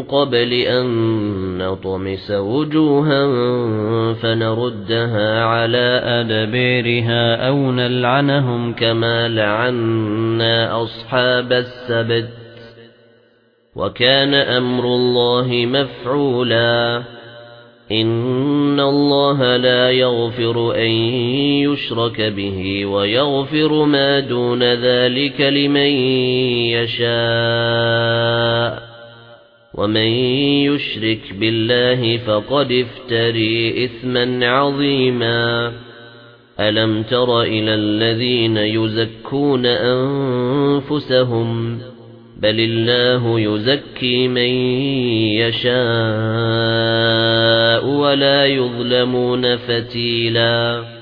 قبل أن نطمس وجوها فنردها على أدبيرها أو نلعنهم كما لعنا أصحاب السبت. وكان أمر الله مفعولا. إن الله لا يغفر أن يشرك به ويغفر ما دون ذلك لمن يشاء. ومن يشرك بالله فقد افتري إثما عظيما ألم تر إلى الذين يزكون أنفسهم بل الله يزكي من يشاء ولا يظلمون فتيلاً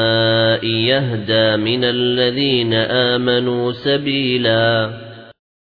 يهدى من الذين آمنوا سبيلاً